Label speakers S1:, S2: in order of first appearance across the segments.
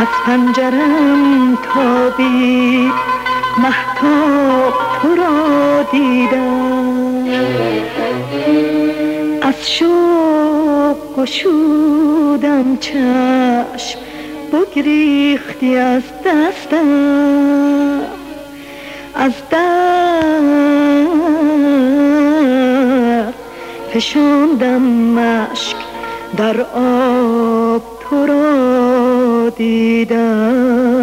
S1: از پنجرم تابید محتاب تو را دیدم. از شوق گشودم چشم بگریختی از دستم. از در فشاندم مشک در آب tidak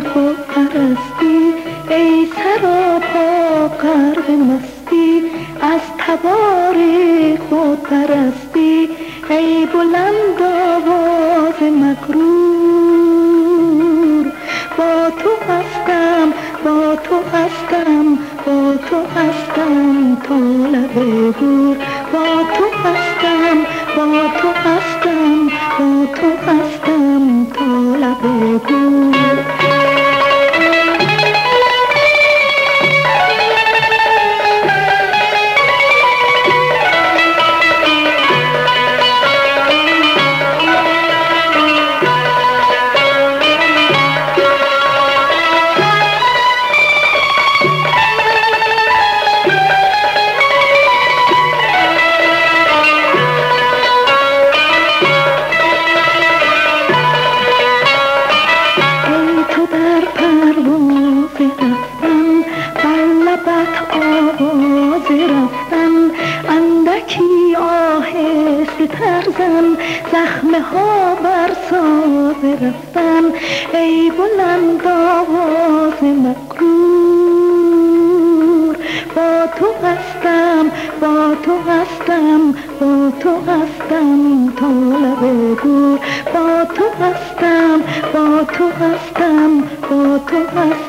S1: تو پرستی ای سراپا قرب مستی از تبار خود ای بلند آواز مکرور با تو هستم با تو هستم با تو هستم طالب گور با که رفتم بر لبت آواز رفتم اندکی آهسته ترزم زخمه ها بر ساز رفتم ای بلند آواز مقرور با تو هستم با تو هستم با تو هستم تا لب گور با تو هستم با تو هستم با تو هستم